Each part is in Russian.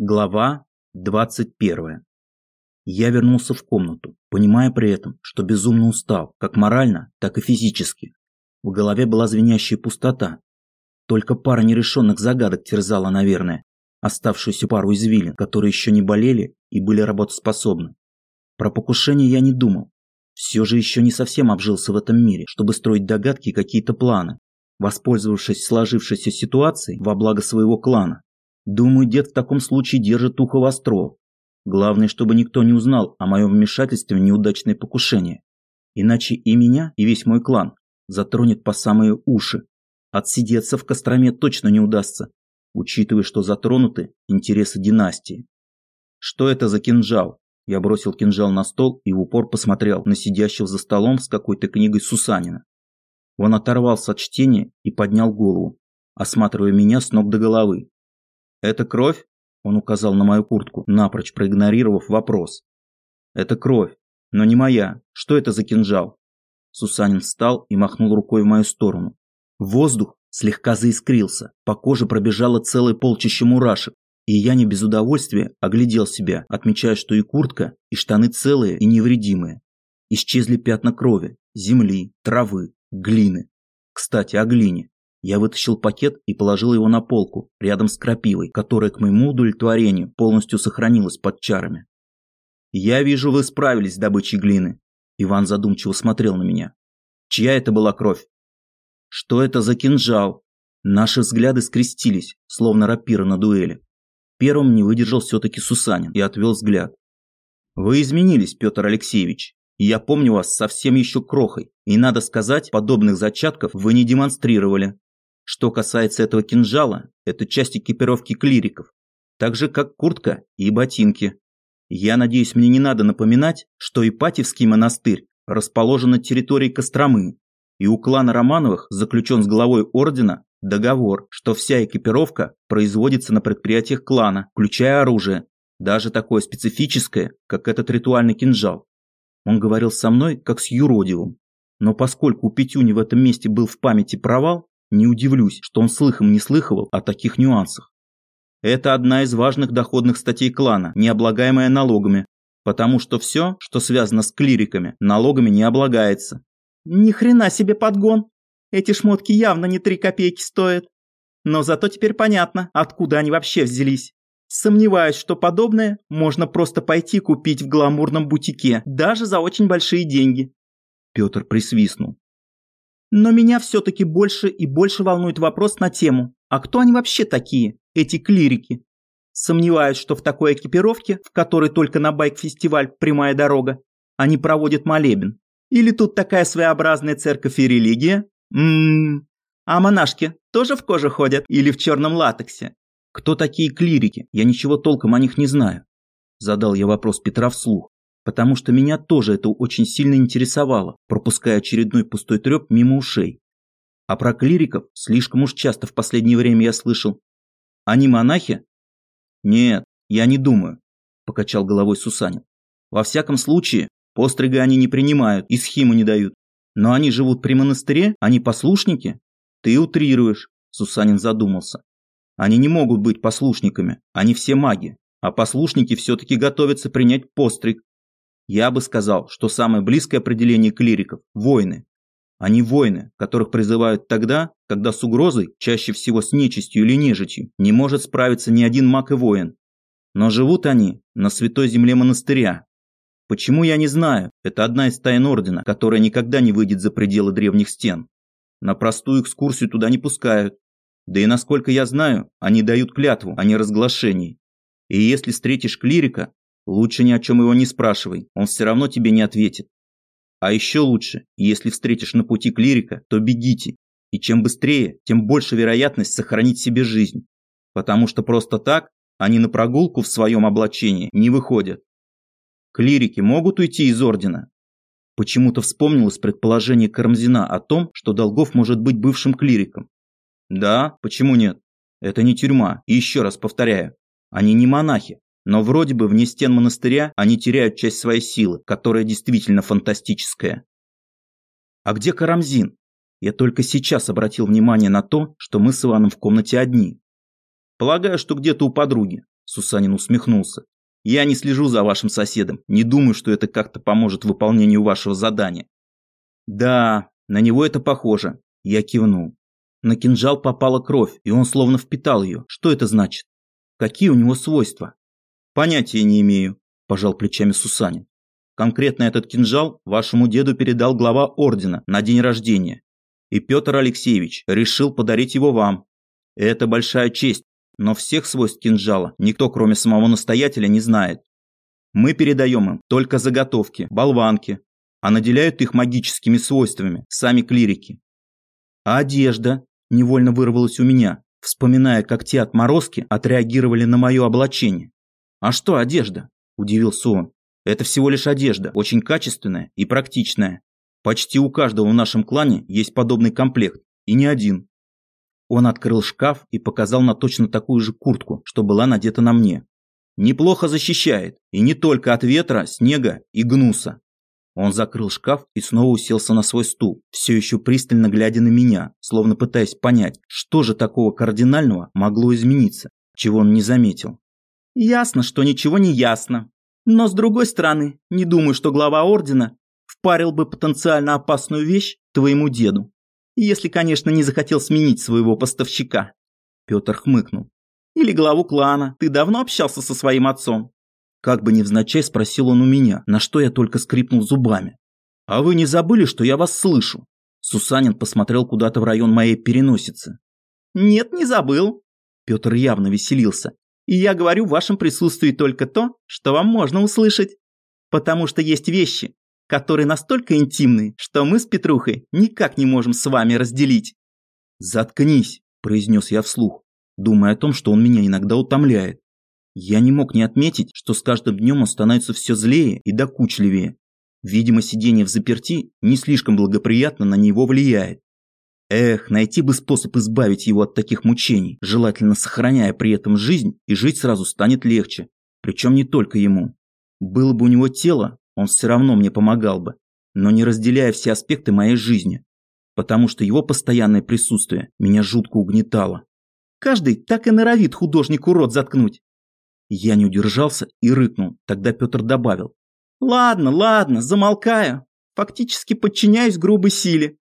Глава 21. Я вернулся в комнату, понимая при этом, что безумно устал, как морально, так и физически. В голове была звенящая пустота. Только пара нерешенных загадок терзала, наверное, оставшуюся пару извилин, которые еще не болели и были работоспособны. Про покушение я не думал. Все же еще не совсем обжился в этом мире, чтобы строить догадки и какие-то планы, воспользовавшись сложившейся ситуацией во благо своего клана. Думаю, дед в таком случае держит ухо востро. Главное, чтобы никто не узнал о моем вмешательстве в неудачное покушение. Иначе и меня, и весь мой клан затронет по самые уши. Отсидеться в Костроме точно не удастся, учитывая, что затронуты интересы династии. Что это за кинжал? Я бросил кинжал на стол и в упор посмотрел на сидящего за столом с какой-то книгой Сусанина. Он оторвался от чтения и поднял голову, осматривая меня с ног до головы. «Это кровь?» – он указал на мою куртку, напрочь проигнорировав вопрос. «Это кровь, но не моя. Что это за кинжал?» Сусанин встал и махнул рукой в мою сторону. Воздух слегка заискрился, по коже пробежало целое полчище мурашек, и я не без удовольствия оглядел себя, отмечая, что и куртка, и штаны целые и невредимые. Исчезли пятна крови, земли, травы, глины. Кстати, о глине. Я вытащил пакет и положил его на полку, рядом с крапивой, которая к моему удовлетворению полностью сохранилась под чарами. «Я вижу, вы справились с добычей глины». Иван задумчиво смотрел на меня. «Чья это была кровь?» «Что это за кинжал?» Наши взгляды скрестились, словно рапира на дуэли. Первым не выдержал все-таки Сусанин и отвел взгляд. «Вы изменились, Петр Алексеевич. Я помню вас совсем еще крохой, и, надо сказать, подобных зачатков вы не демонстрировали. Что касается этого кинжала, это часть экипировки клириков, так же как куртка и ботинки. Я надеюсь, мне не надо напоминать, что Ипатьевский монастырь расположен на территории Костромы, и у клана Романовых заключен с главой ордена договор, что вся экипировка производится на предприятиях клана, включая оружие, даже такое специфическое, как этот ритуальный кинжал. Он говорил со мной, как с юродивым. Но поскольку у Петюни в этом месте был в памяти провал, не удивлюсь, что он слыхом не слыхивал о таких нюансах. Это одна из важных доходных статей клана, не облагаемая налогами, потому что все, что связано с клириками, налогами не облагается. Ни хрена себе подгон. Эти шмотки явно не три копейки стоят. Но зато теперь понятно, откуда они вообще взялись. Сомневаюсь, что подобное можно просто пойти купить в гламурном бутике, даже за очень большие деньги. Петр присвистнул. Но меня все-таки больше и больше волнует вопрос на тему, а кто они вообще такие, эти клирики? Сомневаюсь, что в такой экипировке, в которой только на байк-фестиваль прямая дорога, они проводят молебен. Или тут такая своеобразная церковь и религия? Ммм, а монашки тоже в коже ходят или в черном латексе? Кто такие клирики? Я ничего толком о них не знаю. Задал я вопрос Петра вслух потому что меня тоже это очень сильно интересовало, пропуская очередной пустой треп мимо ушей. А про клириков слишком уж часто в последнее время я слышал. Они монахи? Нет, я не думаю, покачал головой Сусанин. Во всяком случае, пострига они не принимают и схему не дают. Но они живут при монастыре, они послушники? Ты утрируешь, Сусанин задумался. Они не могут быть послушниками, они все маги, а послушники все-таки готовятся принять постриг я бы сказал, что самое близкое определение клириков – воины. Они воины, которых призывают тогда, когда с угрозой, чаще всего с нечистью или нежитью, не может справиться ни один маг и воин. Но живут они на святой земле монастыря. Почему, я не знаю, это одна из тайн Ордена, которая никогда не выйдет за пределы древних стен. На простую экскурсию туда не пускают. Да и насколько я знаю, они дают клятву, а не разглашение. И если встретишь клирика, Лучше ни о чем его не спрашивай, он все равно тебе не ответит. А еще лучше, если встретишь на пути клирика, то бегите. И чем быстрее, тем больше вероятность сохранить себе жизнь. Потому что просто так они на прогулку в своем облачении не выходят. Клирики могут уйти из ордена? Почему-то вспомнилось предположение Карамзина о том, что Долгов может быть бывшим клириком. Да, почему нет? Это не тюрьма. И еще раз повторяю, они не монахи, но вроде бы вне стен монастыря они теряют часть своей силы, которая действительно фантастическая. А где Карамзин? Я только сейчас обратил внимание на то, что мы с Иваном в комнате одни. Полагаю, что где-то у подруги. Сусанин усмехнулся. Я не слежу за вашим соседом, не думаю, что это как-то поможет выполнению вашего задания. Да, на него это похоже. Я кивнул. На кинжал попала кровь, и он словно впитал ее. Что это значит? Какие у него свойства? Понятия не имею, пожал плечами Сусанин. Конкретно этот кинжал вашему деду передал глава ордена на день рождения. И Петр Алексеевич решил подарить его вам. Это большая честь, но всех свойств кинжала никто, кроме самого настоятеля, не знает. Мы передаем им только заготовки, болванки, а наделяют их магическими свойствами сами клирики. А одежда невольно вырвалась у меня, вспоминая, как те отморозки отреагировали на мое облачение. «А что одежда?» – удивился он. «Это всего лишь одежда, очень качественная и практичная. Почти у каждого в нашем клане есть подобный комплект, и не один. Он открыл шкаф и показал на точно такую же куртку, что была надета на мне. Неплохо защищает, и не только от ветра, снега и гнуса. Он закрыл шкаф и снова уселся на свой стул, все еще пристально глядя на меня, словно пытаясь понять, что же такого кардинального могло измениться, чего он не заметил. Ясно, что ничего не ясно. Но с другой стороны, не думаю, что глава ордена впарил бы потенциально опасную вещь твоему деду. Если, конечно, не захотел сменить своего поставщика. Петр хмыкнул. Или главу клана. Ты давно общался со своим отцом? Как бы невзначай спросил он у меня, на что я только скрипнул зубами. «А вы не забыли, что я вас слышу?» Сусанин посмотрел куда-то в район моей переносицы. «Нет, не забыл». Петр явно веселился. «И я говорю в вашем присутствии только то, что вам можно услышать. Потому что есть вещи, которые настолько интимны, что мы с Петрухой никак не можем с вами разделить. «Заткнись», – произнес я вслух, думая о том, что он меня иногда утомляет. Я не мог не отметить, что с каждым днем он становится все злее и докучливее. Видимо, сидение в заперти не слишком благоприятно на него влияет. Эх, найти бы способ избавить его от таких мучений, желательно сохраняя при этом жизнь, и жить сразу станет легче. Причем не только ему. Было бы у него тело, он все равно мне помогал бы, но не разделяя все аспекты моей жизни, потому что его постоянное присутствие меня жутко угнетало. Каждый так и норовит художнику рот заткнуть. Я не удержался и рыкнул, тогда Петр добавил. Ладно, ладно, замолкаю. Фактически подчиняюсь грубой силе.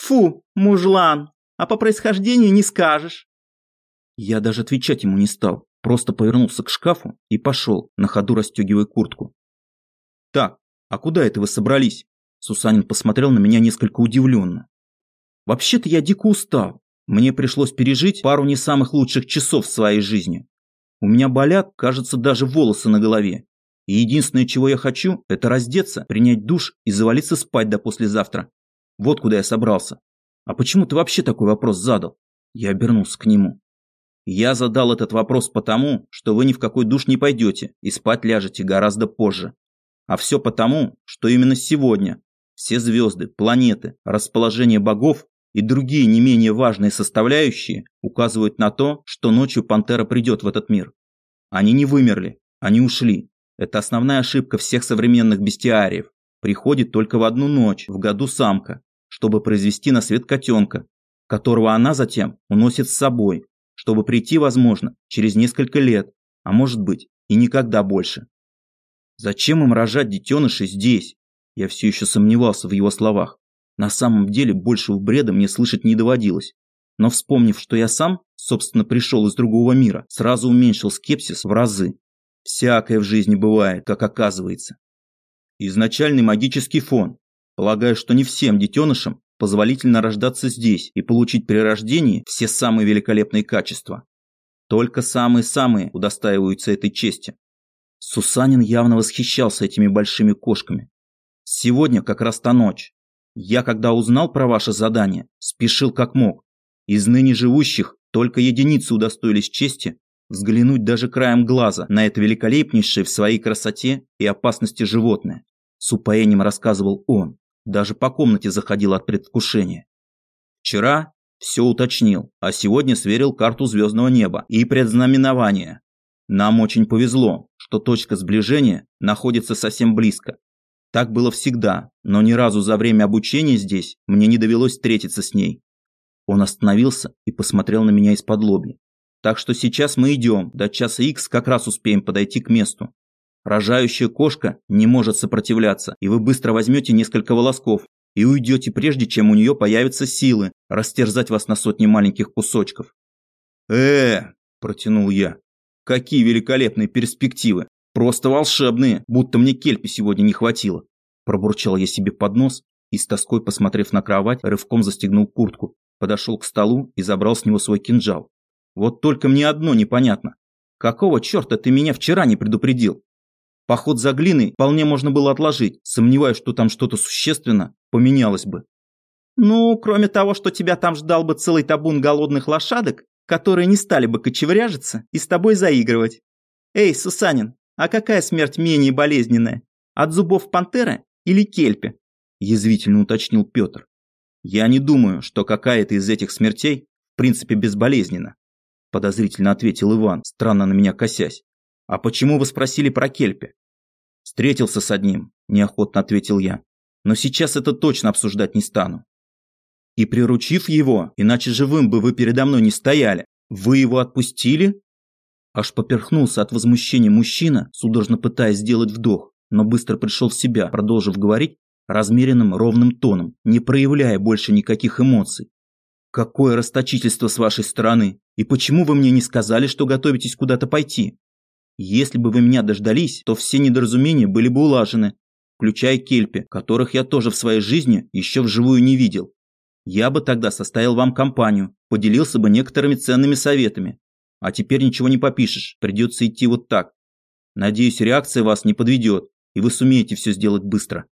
Фу, мужлан, а по происхождению не скажешь. Я даже отвечать ему не стал, просто повернулся к шкафу и пошел, на ходу расстегивая куртку. «Так, а куда это вы собрались?» Сусанин посмотрел на меня несколько удивленно. «Вообще-то я дико устал. Мне пришлось пережить пару не самых лучших часов в своей жизни. У меня болят, кажется, даже волосы на голове. И единственное, чего я хочу, это раздеться, принять душ и завалиться спать до послезавтра. Вот куда я собрался. А почему ты вообще такой вопрос задал?» Я обернулся к нему. «Я задал этот вопрос потому, что вы ни в какой душ не пойдете и спать ляжете гораздо позже. А все потому, что именно сегодня все звезды, планеты, расположение богов и другие не менее важные составляющие указывают на то, что ночью пантера придет в этот мир. Они не вымерли, они ушли. Это основная ошибка всех современных бестиариев. Приходит только в одну ночь в году самка, чтобы произвести на свет котенка, которого она затем уносит с собой, чтобы прийти, возможно, через несколько лет, а может быть и никогда больше. Зачем им рожать детенышей здесь? Я все еще сомневался в его словах. На самом деле большего бреда мне слышать не доводилось. Но вспомнив, что я сам, собственно, пришел из другого мира, сразу уменьшил скепсис в разы. Всякое в жизни бывает, как оказывается. Изначальный магический фон. Полагаю, что не всем детенышам позволительно рождаться здесь и получить при рождении все самые великолепные качества. Только самые-самые удостаиваются этой чести. Сусанин явно восхищался этими большими кошками. Сегодня как раз та ночь. Я, когда узнал про ваше задание, спешил как мог. Из ныне живущих только единицы удостоились чести взглянуть даже краем глаза на это великолепнейшее в своей красоте и опасности животное. С упоением рассказывал он, даже по комнате заходил от предвкушения. Вчера все уточнил, а сегодня сверил карту звездного неба и предзнаменования. Нам очень повезло, что точка сближения находится совсем близко. Так было всегда, но ни разу за время обучения здесь мне не довелось встретиться с ней. Он остановился и посмотрел на меня из-под лоби. Так что сейчас мы идем, до часа икс как раз успеем подойти к месту. Рожающая кошка не может сопротивляться, и вы быстро возьмете несколько волосков и уйдете прежде, чем у нее появятся силы растерзать вас на сотни маленьких кусочков. э протянул я. «Какие великолепные перспективы! Просто волшебные, будто мне кельпи сегодня не хватило!» Пробурчал я себе под нос и с тоской, посмотрев на кровать, рывком застегнул куртку, подошел к столу и забрал с него свой кинжал. Вот только мне одно непонятно. Какого черта ты меня вчера не предупредил? Поход за глиной вполне можно было отложить, сомневаюсь, что там что-то существенно поменялось бы. Ну, кроме того, что тебя там ждал бы целый табун голодных лошадок, которые не стали бы кочевряжиться и с тобой заигрывать. Эй, Сусанин, а какая смерть менее болезненная? От зубов пантеры или кельпи? Язвительно уточнил Петр. Я не думаю, что какая-то из этих смертей в принципе безболезненна. Подозрительно ответил Иван, странно на меня косясь. А почему вы спросили про кельпи? Встретился с одним, неохотно ответил я. Но сейчас это точно обсуждать не стану. И приручив его, иначе живым бы вы передо мной не стояли, вы его отпустили? Аж поперхнулся от возмущения мужчина, судорожно пытаясь сделать вдох, но быстро пришел в себя, продолжив говорить размеренным ровным тоном, не проявляя больше никаких эмоций. Какое расточительство с вашей стороны! И почему вы мне не сказали, что готовитесь куда-то пойти? Если бы вы меня дождались, то все недоразумения были бы улажены, включая кельпи, которых я тоже в своей жизни еще вживую не видел. Я бы тогда составил вам компанию, поделился бы некоторыми ценными советами. А теперь ничего не попишешь, придется идти вот так. Надеюсь, реакция вас не подведет, и вы сумеете все сделать быстро.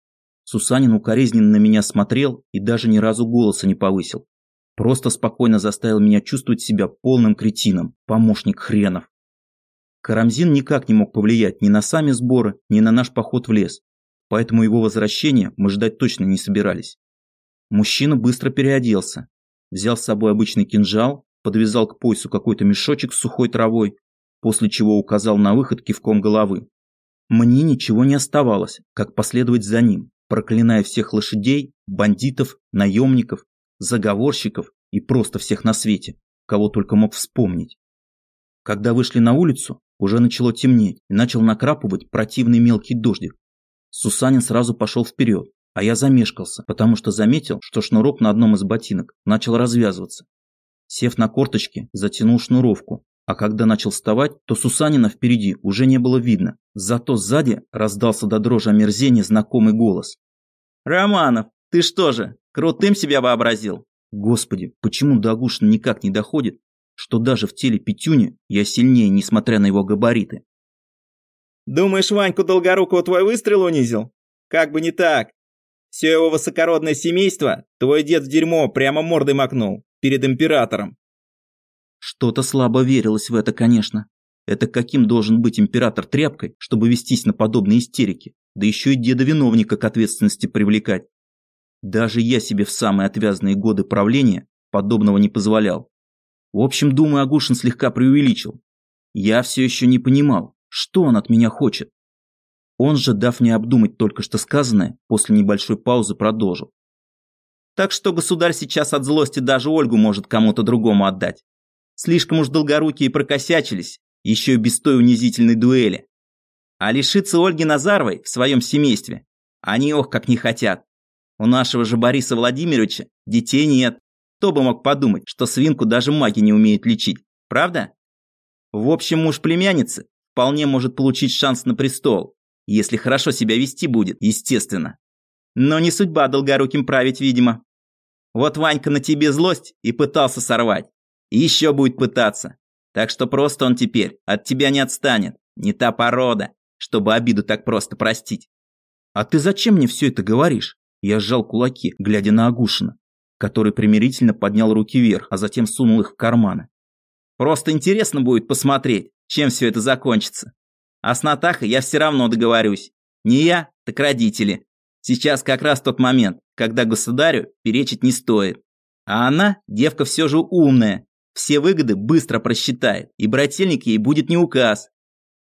Сусанин укоризненно на меня смотрел и даже ни разу голоса не повысил. Просто спокойно заставил меня чувствовать себя полным кретином, помощник хренов. Карамзин никак не мог повлиять ни на сами сборы, ни на наш поход в лес, поэтому его возвращения мы ждать точно не собирались. Мужчина быстро переоделся, взял с собой обычный кинжал, подвязал к поясу какой-то мешочек с сухой травой, после чего указал на выход кивком головы. Мне ничего не оставалось, как последовать за ним, проклиная всех лошадей, бандитов, наемников, заговорщиков и просто всех на свете, кого только мог вспомнить. Когда вышли на улицу, уже начало темнеть и начал накрапывать противный мелкий дождик. Сусанин сразу пошел вперед, а я замешкался, потому что заметил, что шнурок на одном из ботинок начал развязываться. Сев на корточки, затянул шнуровку, а когда начал вставать, то Сусанина впереди уже не было видно. Зато сзади раздался до дрожи омерзения знакомый голос. «Романов, ты что же, крутым себя вообразил?» Господи, почему до Агушина никак не доходит, что даже в теле Петюни я сильнее, несмотря на его габариты. «Думаешь, Ваньку Долгорукого твой выстрел унизил? Как бы не так. Все его высокородное семейство твой дед в дерьмо прямо мордой макнул, перед императором». Что-то слабо верилось в это, конечно. Это каким должен быть император тряпкой, чтобы вестись на подобные истерики, да еще и деда-виновника к ответственности привлекать. Даже я себе в самые отвязные годы правления подобного не позволял. В общем, думаю, Агушин слегка преувеличил. Я все еще не понимал, что он от меня хочет. Он же, дав мне обдумать только что сказанное, после небольшой паузы продолжил. Так что государь сейчас от злости даже Ольгу может кому-то другому отдать. Слишком уж долгорукие прокосячились, еще и без той унизительной дуэли. А лишиться Ольги Назаровой в своем семействе, они ох как не хотят. У нашего же Бориса Владимировича детей нет. Кто бы мог подумать, что свинку даже маги не умеют лечить, правда? В общем, муж племянницы вполне может получить шанс на престол, если хорошо себя вести будет, естественно. Но не судьба долгоруким править, видимо. Вот Ванька на тебе злость и пытался сорвать. И еще будет пытаться. Так что просто он теперь от тебя не отстанет. Не та порода, чтобы обиду так просто простить. А ты зачем мне все это говоришь? Я сжал кулаки, глядя на Агушина который примирительно поднял руки вверх, а затем сунул их в карманы. «Просто интересно будет посмотреть, чем все это закончится. А с Натахой я все равно договорюсь. Не я, так родители. Сейчас как раз тот момент, когда государю перечить не стоит. А она, девка все же умная, все выгоды быстро просчитает, и брательник ей будет не указ.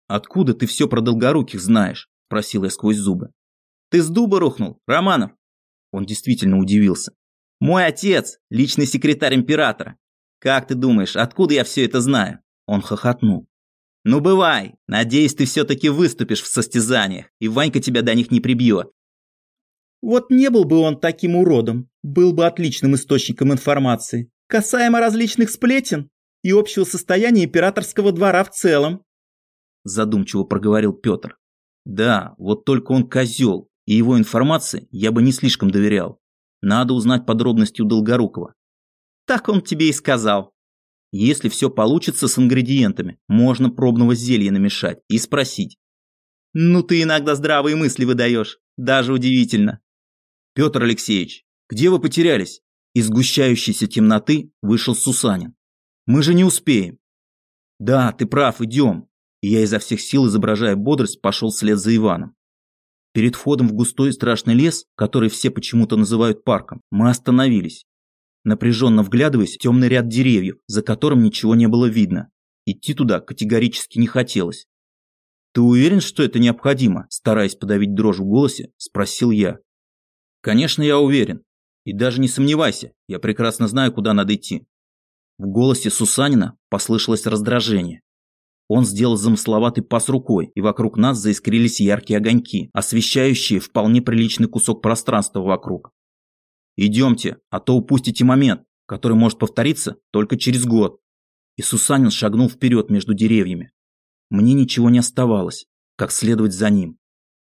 «Откуда ты все про долгоруких знаешь?» – просил я сквозь зубы. «Ты с дуба рухнул, Романов?» Он действительно удивился. Мой отец – личный секретарь императора. Как ты думаешь, откуда я все это знаю? Он хохотнул. «Ну бывай! Надеюсь, ты все-таки выступишь в состязаниях, и Ванька тебя до них не прибьет». Вот не был бы он таким уродом, был бы отличным источником информации, касаемо различных сплетен и общего состояния императорского двора в целом. Задумчиво проговорил Петр. Да, вот только он козел, и его информации я бы не слишком доверял. Надо узнать подробности у Долгорукова. Так он тебе и сказал. Если все получится с ингредиентами, можно пробного зелья намешать и спросить. Ну ты иногда здравые мысли выдаешь, даже удивительно. Петр Алексеевич, где вы потерялись? Из сгущающейся темноты вышел Сусанин. Мы же не успеем. Да, ты прав, идем. И я изо всех сил, изображая бодрость, пошел вслед за Иваном. Перед входом в густой страшный лес, который все почему-то называют парком, мы остановились напряженно вглядываясь в темный ряд деревьев, за которым ничего не было видно. Идти туда категорически не хотелось. «Ты уверен, что это необходимо?» Стараясь подавить дрожь в голосе, спросил я. «Конечно, я уверен. И даже не сомневайся, я прекрасно знаю, куда надо идти». В голосе Сусанина послышалось раздражение. Он сделал замысловатый пас рукой, и вокруг нас заискрились яркие огоньки, освещающие вполне приличный кусок пространства вокруг. Идемте, а то упустите момент, который может повториться только через год. И Сусанин шагнул вперед между деревьями. Мне ничего не оставалось, как следовать за ним.